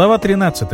Глава 13.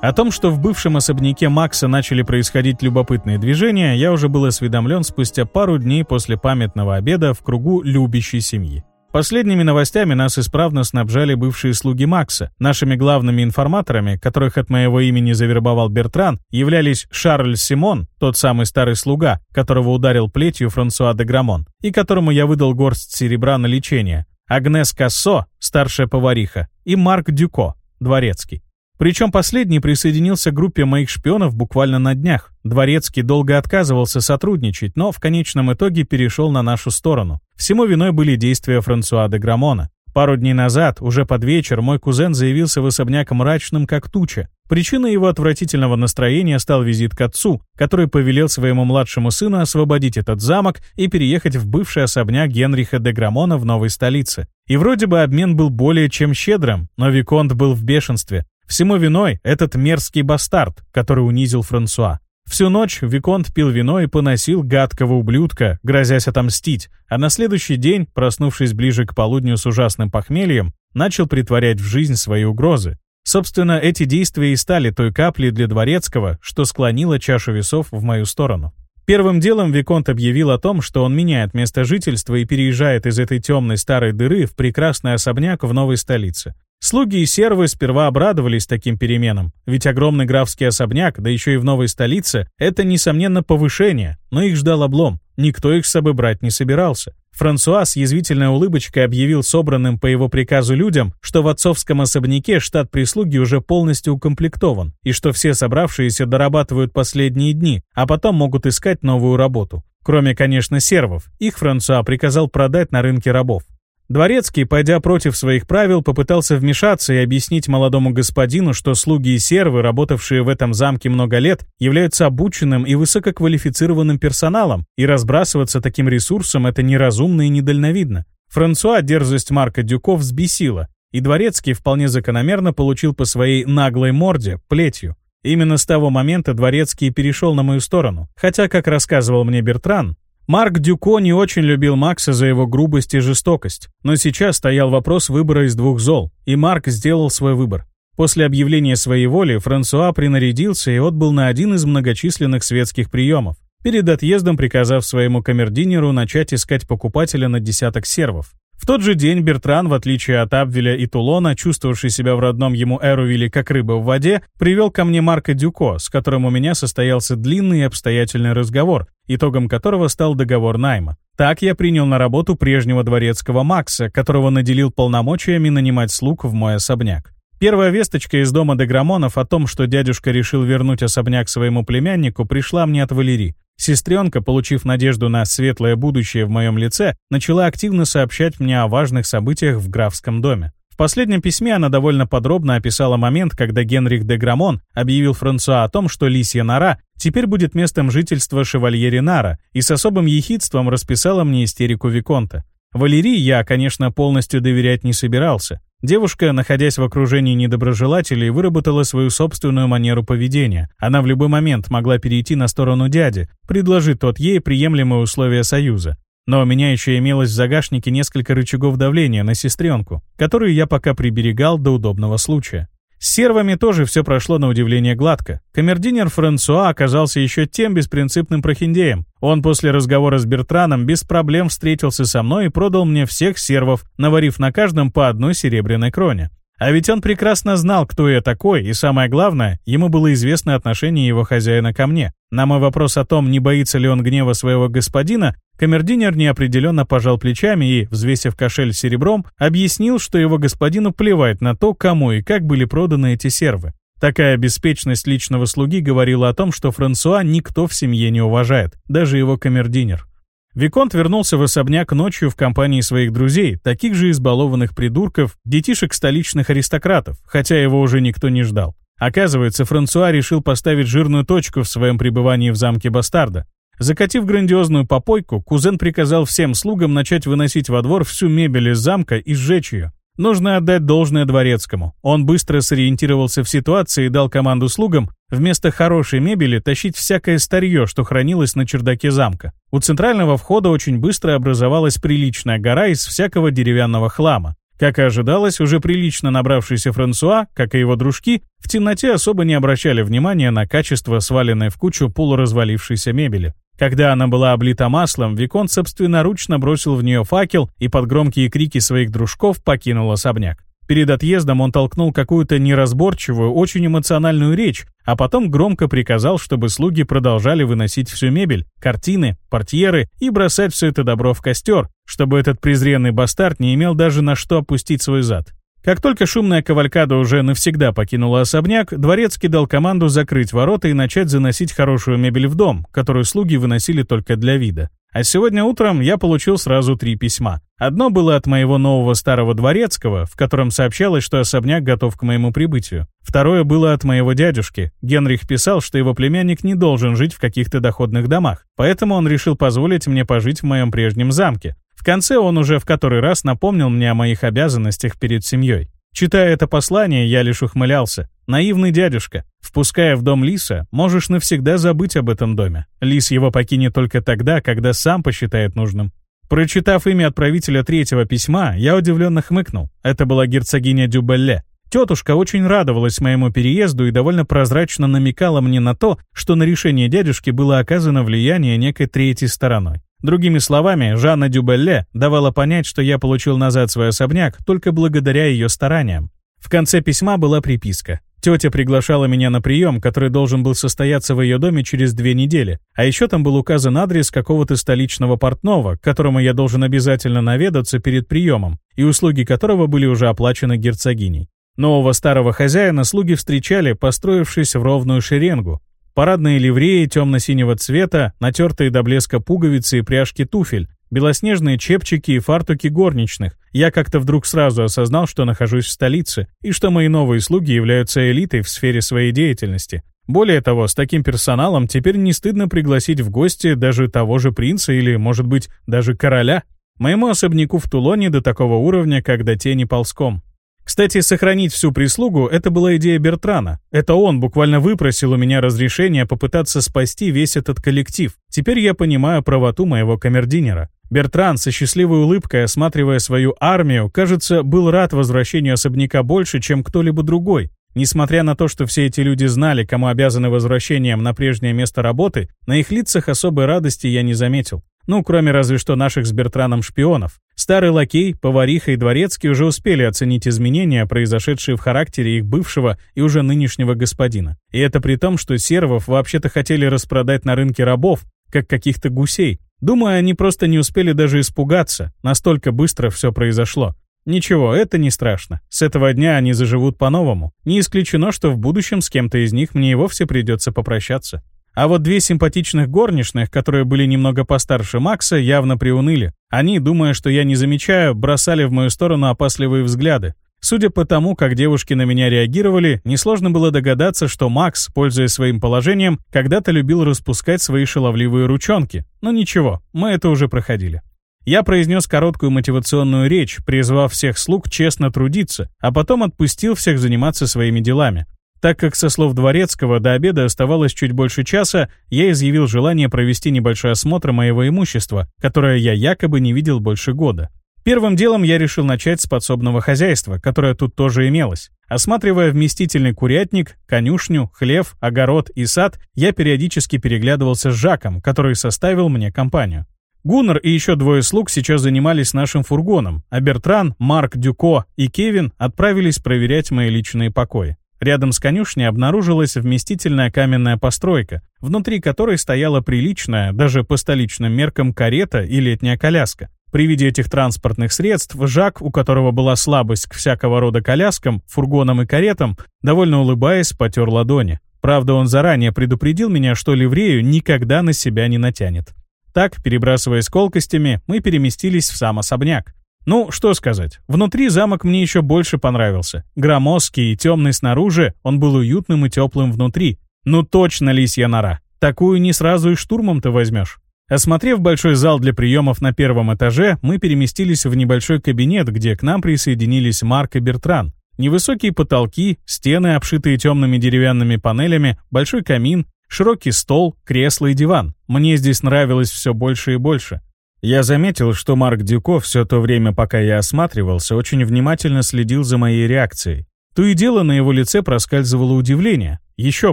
О том, что в бывшем особняке Макса начали происходить любопытные движения, я уже был осведомлен спустя пару дней после памятного обеда в кругу любящей семьи. Последними новостями нас исправно снабжали бывшие слуги Макса. Нашими главными информаторами, которых от моего имени завербовал Бертран, являлись Шарль Симон, тот самый старый слуга, которого ударил плетью Франсуа де Грамон, и которому я выдал горсть серебра на лечение, Агнес Кассо, старшая повариха, и Марк Дюко, дворецкий. Причем последний присоединился к группе моих шпионов буквально на днях. Дворецкий долго отказывался сотрудничать, но в конечном итоге перешел на нашу сторону. Всему виной были действия Франсуа де Грамона. Пару дней назад, уже под вечер, мой кузен заявился в особняк мрачным как туча. Причиной его отвратительного настроения стал визит к отцу, который повелел своему младшему сыну освободить этот замок и переехать в бывший особняк Генриха де Грамона в новой столице. И вроде бы обмен был более чем щедрым, но Виконт был в бешенстве. Всему виной этот мерзкий бастард, который унизил Франсуа. Всю ночь Виконт пил вино и поносил гадкого ублюдка, грозясь отомстить, а на следующий день, проснувшись ближе к полудню с ужасным похмельем, начал притворять в жизнь свои угрозы. Собственно, эти действия и стали той каплей для Дворецкого, что склонило чашу весов в мою сторону. Первым делом Виконт объявил о том, что он меняет место жительства и переезжает из этой темной старой дыры в прекрасный особняк в новой столице. Слуги и сервы сперва обрадовались таким переменам, ведь огромный графский особняк, да еще и в новой столице, это, несомненно, повышение, но их ждал облом, никто их с собой брать не собирался. Франсуа с язвительной улыбочкой объявил собранным по его приказу людям, что в отцовском особняке штат прислуги уже полностью укомплектован, и что все собравшиеся дорабатывают последние дни, а потом могут искать новую работу. Кроме, конечно, сервов, их Франсуа приказал продать на рынке рабов. Дворецкий, пойдя против своих правил, попытался вмешаться и объяснить молодому господину, что слуги и сервы, работавшие в этом замке много лет, являются обученным и высококвалифицированным персоналом, и разбрасываться таким ресурсом это неразумно и недальновидно. Франсуа дерзость Марка Дюко взбесила, и Дворецкий вполне закономерно получил по своей наглой морде, плетью. Именно с того момента Дворецкий перешел на мою сторону, хотя, как рассказывал мне Бертран, Марк Дюко не очень любил Макса за его грубость и жестокость, но сейчас стоял вопрос выбора из двух зол, и Марк сделал свой выбор. После объявления своей воли Франсуа принарядился и отбыл на один из многочисленных светских приемов, перед отъездом приказав своему камердинеру начать искать покупателя на десяток сервов. В тот же день Бертран, в отличие от Абвеля и Тулона, чувствовавший себя в родном ему Эрувиле как рыба в воде, привел ко мне Марка Дюко, с которым у меня состоялся длинный и обстоятельный разговор, итогом которого стал договор найма. Так я принял на работу прежнего дворецкого Макса, которого наделил полномочиями нанимать слуг в мой особняк. Первая весточка из дома Деграмонов о том, что дядюшка решил вернуть особняк своему племяннику, пришла мне от Валерии. Сестренка, получив надежду на светлое будущее в моем лице, начала активно сообщать мне о важных событиях в графском доме. В последнем письме она довольно подробно описала момент, когда Генрих де Грамон объявил Франсуа о том, что Лисья нора теперь будет местом жительства шевалье Ренара, и с особым ехидством расписала мне истерику Виконта. Валерии я, конечно, полностью доверять не собирался. Девушка, находясь в окружении недоброжелателей, выработала свою собственную манеру поведения. Она в любой момент могла перейти на сторону дяди, предложить тот ей приемлемые условия союза. Но у меня еще имелось в загашнике несколько рычагов давления на сестренку, которые я пока приберегал до удобного случая. Сервами тоже все прошло на удивление гладко. Камердинер Франсуа оказался еще тем беспринципным прохиндеем. Он после разговора с Бертраном без проблем встретился со мной и продал мне всех сервов, наварив на каждом по одной серебряной кроне. А ведь он прекрасно знал, кто я такой, и самое главное, ему было известно отношение его хозяина ко мне. На мой вопрос о том, не боится ли он гнева своего господина, камердинер неопределенно пожал плечами и, взвесив кошель серебром, объяснил, что его господину плевать на то, кому и как были проданы эти сервы. Такая беспечность личного слуги говорила о том, что Франсуа никто в семье не уважает, даже его камердинер. Виконт вернулся в особняк ночью в компании своих друзей, таких же избалованных придурков, детишек столичных аристократов, хотя его уже никто не ждал. Оказывается, Франсуа решил поставить жирную точку в своем пребывании в замке Бастарда. Закатив грандиозную попойку, кузен приказал всем слугам начать выносить во двор всю мебель из замка и сжечь ее. Нужно отдать должное дворецкому. Он быстро сориентировался в ситуации и дал команду слугам вместо хорошей мебели тащить всякое старье, что хранилось на чердаке замка. У центрального входа очень быстро образовалась приличная гора из всякого деревянного хлама. Как и ожидалось, уже прилично набравшийся Франсуа, как и его дружки, в темноте особо не обращали внимания на качество сваленной в кучу полуразвалившейся мебели. Когда она была облита маслом, Викон собственноручно бросил в нее факел и под громкие крики своих дружков покинул особняк. Перед отъездом он толкнул какую-то неразборчивую, очень эмоциональную речь, а потом громко приказал, чтобы слуги продолжали выносить всю мебель, картины, портьеры и бросать все это добро в костер, чтобы этот презренный бастард не имел даже на что опустить свой зад. Как только шумная кавалькада уже навсегда покинула особняк, дворецкий дал команду закрыть ворота и начать заносить хорошую мебель в дом, которую слуги выносили только для вида. А сегодня утром я получил сразу три письма. Одно было от моего нового старого дворецкого, в котором сообщалось, что особняк готов к моему прибытию. Второе было от моего дядюшки. Генрих писал, что его племянник не должен жить в каких-то доходных домах, поэтому он решил позволить мне пожить в моем прежнем замке. В конце он уже в который раз напомнил мне о моих обязанностях перед семьей. Читая это послание, я лишь ухмылялся. Наивный дядюшка. Впуская в дом лиса, можешь навсегда забыть об этом доме. Лис его покинет только тогда, когда сам посчитает нужным. Прочитав имя отправителя третьего письма, я удивленно хмыкнул. Это была герцогиня Дюбелле. Тетушка очень радовалась моему переезду и довольно прозрачно намекала мне на то, что на решение дядюшки было оказано влияние некой третьей стороной. Другими словами, Жанна Дюбелле давала понять, что я получил назад свой особняк только благодаря ее стараниям. В конце письма была приписка. Тетя приглашала меня на прием, который должен был состояться в ее доме через две недели. А еще там был указан адрес какого-то столичного портного, к которому я должен обязательно наведаться перед приемом, и услуги которого были уже оплачены герцогиней. Нового старого хозяина слуги встречали, построившись в ровную шеренгу, Парадные ливреи темно-синего цвета, натертые до блеска пуговицы и пряжки туфель, белоснежные чепчики и фартуки горничных. Я как-то вдруг сразу осознал, что нахожусь в столице, и что мои новые слуги являются элитой в сфере своей деятельности. Более того, с таким персоналом теперь не стыдно пригласить в гости даже того же принца или, может быть, даже короля. Моему особняку в Тулоне до такого уровня, как до тени ползком. Кстати, сохранить всю прислугу — это была идея Бертрана. Это он буквально выпросил у меня разрешение попытаться спасти весь этот коллектив. Теперь я понимаю правоту моего камердинера. Бертран со счастливой улыбкой, осматривая свою армию, кажется, был рад возвращению особняка больше, чем кто-либо другой. Несмотря на то, что все эти люди знали, кому обязаны возвращением на прежнее место работы, на их лицах особой радости я не заметил. Ну, кроме разве что наших с Бертраном шпионов. Старый лакей, повариха и дворецкий уже успели оценить изменения, произошедшие в характере их бывшего и уже нынешнего господина. И это при том, что сервов вообще-то хотели распродать на рынке рабов, как каких-то гусей. Думаю, они просто не успели даже испугаться, настолько быстро все произошло. Ничего, это не страшно. С этого дня они заживут по-новому. Не исключено, что в будущем с кем-то из них мне и вовсе придется попрощаться. А вот две симпатичных горничных, которые были немного постарше Макса, явно приуныли. Они, думая, что я не замечаю, бросали в мою сторону опасливые взгляды. Судя по тому, как девушки на меня реагировали, несложно было догадаться, что Макс, пользуясь своим положением, когда-то любил распускать свои шаловливые ручонки. Но ничего, мы это уже проходили. Я произнес короткую мотивационную речь, призвав всех слуг честно трудиться, а потом отпустил всех заниматься своими делами. Так как со слов Дворецкого до обеда оставалось чуть больше часа, я изъявил желание провести небольшой осмотр моего имущества, которое я якобы не видел больше года. Первым делом я решил начать с подсобного хозяйства, которое тут тоже имелось. Осматривая вместительный курятник, конюшню, хлев, огород и сад, я периодически переглядывался с Жаком, который составил мне компанию. Гуннер и еще двое слуг сейчас занимались нашим фургоном, а Бертран, Марк, Дюко и Кевин отправились проверять мои личные покои. Рядом с конюшней обнаружилась вместительная каменная постройка, внутри которой стояла приличная, даже по столичным меркам, карета и летняя коляска. При виде этих транспортных средств Жак, у которого была слабость к всякого рода коляскам, фургонам и каретам, довольно улыбаясь, потер ладони. Правда, он заранее предупредил меня, что ливрею никогда на себя не натянет. Так, перебрасываясь колкостями, мы переместились в сам особняк. Ну, что сказать, внутри замок мне еще больше понравился. Громоздкий и темный снаружи, он был уютным и теплым внутри. Ну точно лисья нора. Такую не сразу и штурмом-то возьмешь. Осмотрев большой зал для приемов на первом этаже, мы переместились в небольшой кабинет, где к нам присоединились Марк и Бертран. Невысокие потолки, стены, обшитые темными деревянными панелями, большой камин, Широкий стол, кресло и диван. Мне здесь нравилось все больше и больше. Я заметил, что Марк Дюко все то время, пока я осматривался, очень внимательно следил за моей реакцией. То и дело на его лице проскальзывало удивление. Еще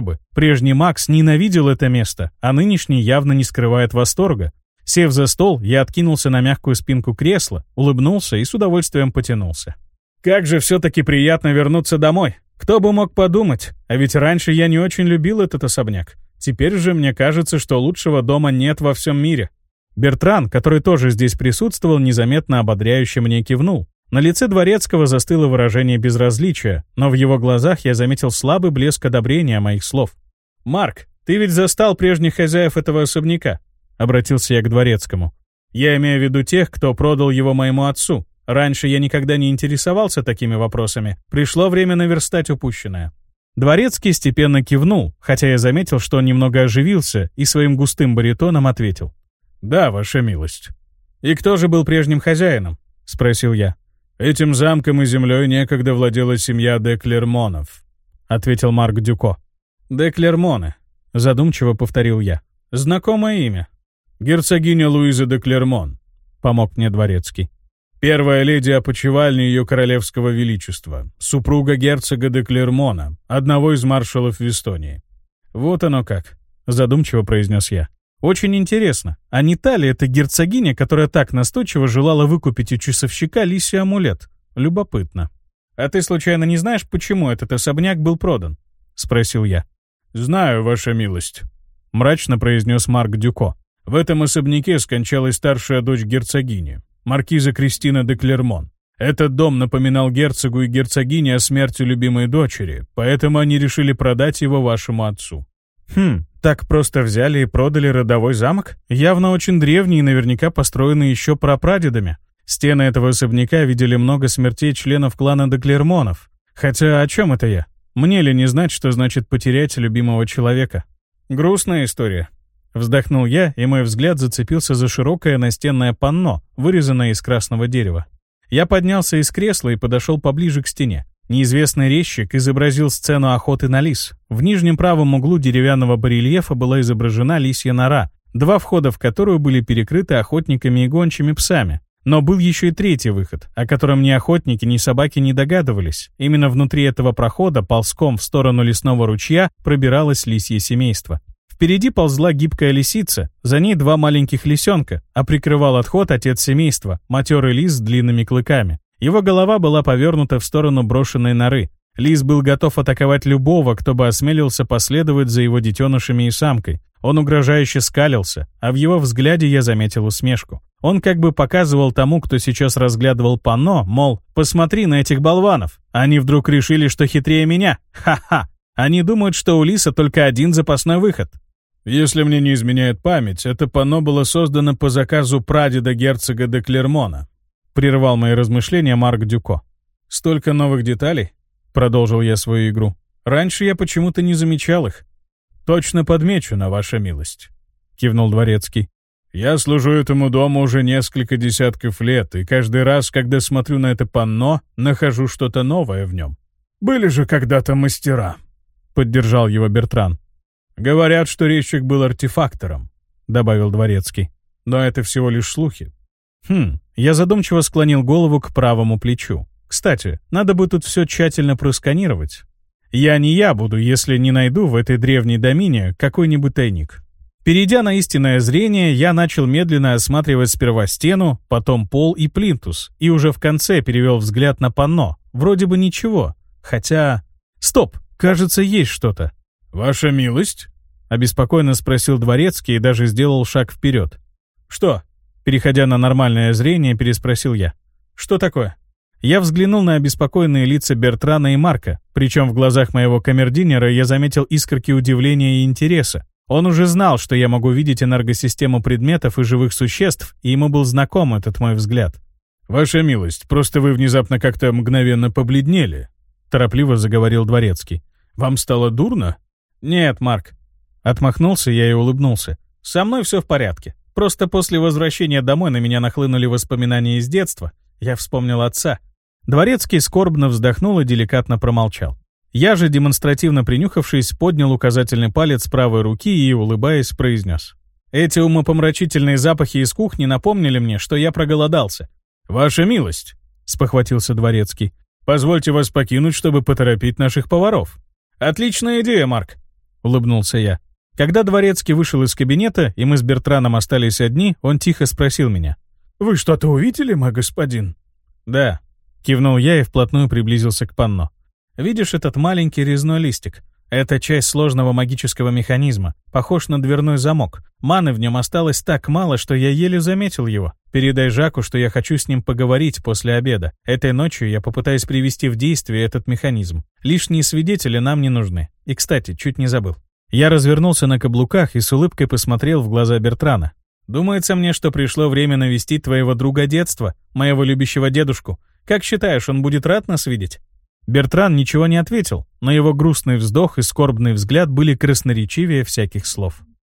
бы, прежний Макс ненавидел это место, а нынешний явно не скрывает восторга. Сев за стол, я откинулся на мягкую спинку кресла, улыбнулся и с удовольствием потянулся. Как же все-таки приятно вернуться домой. Кто бы мог подумать, а ведь раньше я не очень любил этот особняк. Теперь же мне кажется, что лучшего дома нет во всем мире. Бертран, который тоже здесь присутствовал, незаметно ободряюще мне кивнул. На лице Дворецкого застыло выражение безразличия, но в его глазах я заметил слабый блеск одобрения моих слов. «Марк, ты ведь застал прежних хозяев этого особняка?» — обратился я к Дворецкому. «Я имею в виду тех, кто продал его моему отцу. Раньше я никогда не интересовался такими вопросами. Пришло время наверстать упущенное». Дворецкий степенно кивнул, хотя я заметил, что он немного оживился и своим густым баритоном ответил. «Да, ваша милость». «И кто же был прежним хозяином?» — спросил я. «Этим замком и землей некогда владела семья де Клермонов», — ответил Марк Дюко. «Де Клермоны», — задумчиво повторил я. «Знакомое имя». «Герцогиня Луиза де Клермон», — помог мне дворецкий. «Первая леди опочивальни ее королевского величества, супруга герцога де Клермона, одного из маршалов Вестонии». «Вот оно как», — задумчиво произнес я. Очень интересно, а не та ли это герцогиня, которая так настойчиво желала выкупить у часовщика лисий амулет? Любопытно. «А ты случайно не знаешь, почему этот особняк был продан?» — спросил я. «Знаю, ваша милость», — мрачно произнес Марк Дюко. «В этом особняке скончалась старшая дочь герцогини, маркиза Кристина де Клермон. Этот дом напоминал герцогу и герцогине о смерти любимой дочери, поэтому они решили продать его вашему отцу. Хм, так просто взяли и продали родовой замок? Явно очень древний и наверняка построенный еще прапрадедами. Стены этого особняка видели много смертей членов клана Деклермонов. Хотя о чем это я? Мне ли не знать, что значит потерять любимого человека? Грустная история. Вздохнул я, и мой взгляд зацепился за широкое настенное панно, вырезанное из красного дерева. Я поднялся из кресла и подошел поближе к стене. Неизвестный резчик изобразил сцену охоты на лис. В нижнем правом углу деревянного барельефа была изображена лисья нора, два входа в которую были перекрыты охотниками и гончими псами. Но был еще и третий выход, о котором ни охотники, ни собаки не догадывались. Именно внутри этого прохода ползком в сторону лесного ручья пробиралось лисье семейство. Впереди ползла гибкая лисица, за ней два маленьких лисенка, а прикрывал отход отец семейства, матерый лис с длинными клыками. Его голова была повернута в сторону брошенной норы. Лис был готов атаковать любого, кто бы осмелился последовать за его детенышами и самкой. Он угрожающе скалился, а в его взгляде я заметил усмешку. Он как бы показывал тому, кто сейчас разглядывал панно, мол, посмотри на этих болванов. Они вдруг решили, что хитрее меня. Ха-ха. Они думают, что у Лиса только один запасной выход. Если мне не изменяет память, это панно было создано по заказу прадеда герцога де Клермона. Прервал мои размышления Марк Дюко. «Столько новых деталей?» Продолжил я свою игру. «Раньше я почему-то не замечал их». «Точно подмечу, на ваша милость», — кивнул Дворецкий. «Я служу этому дому уже несколько десятков лет, и каждый раз, когда смотрю на это панно, нахожу что-то новое в нем». «Были же когда-то мастера», — поддержал его Бертран. «Говорят, что резчик был артефактором», — добавил Дворецкий. «Но это всего лишь слухи. Хм, я задумчиво склонил голову к правому плечу. Кстати, надо бы тут все тщательно просканировать. Я не я буду, если не найду в этой древней домине какой-нибудь тайник. Перейдя на истинное зрение, я начал медленно осматривать сперва стену, потом пол и плинтус, и уже в конце перевел взгляд на панно. Вроде бы ничего. Хотя... Стоп, кажется, есть что-то. «Ваша милость?» — обеспокоенно спросил дворецкий и даже сделал шаг вперед. «Что?» Переходя на нормальное зрение, переспросил я. «Что такое?» Я взглянул на обеспокоенные лица Бертрана и Марка, причем в глазах моего камердинера я заметил искорки удивления и интереса. Он уже знал, что я могу видеть энергосистему предметов и живых существ, и ему был знаком этот мой взгляд. «Ваша милость, просто вы внезапно как-то мгновенно побледнели», — торопливо заговорил Дворецкий. «Вам стало дурно?» «Нет, Марк». Отмахнулся я и улыбнулся. «Со мной все в порядке. Просто после возвращения домой на меня нахлынули воспоминания из детства. Я вспомнил отца. Дворецкий скорбно вздохнул и деликатно промолчал. Я же, демонстративно принюхавшись, поднял указательный палец правой руки и, улыбаясь, произнес. Эти умопомрачительные запахи из кухни напомнили мне, что я проголодался. «Ваша милость», — спохватился дворецкий, — «позвольте вас покинуть, чтобы поторопить наших поваров». «Отличная идея, Марк», — улыбнулся я. Когда дворецкий вышел из кабинета, и мы с Бертраном остались одни, он тихо спросил меня. «Вы что-то увидели, мой господин?» «Да», — кивнул я и вплотную приблизился к панно. «Видишь этот маленький резной листик? Это часть сложного магического механизма, похож на дверной замок. Маны в нем осталось так мало, что я еле заметил его. Передай Жаку, что я хочу с ним поговорить после обеда. Этой ночью я попытаюсь привести в действие этот механизм. Лишние свидетели нам не нужны. И, кстати, чуть не забыл. Я развернулся на каблуках и с улыбкой посмотрел в глаза Бертрана. «Думается мне, что пришло время навестить твоего друга детства, моего любящего дедушку. Как считаешь, он будет рад нас видеть?» Бертран ничего не ответил, но его грустный вздох и скорбный взгляд были красноречивее всяких слов.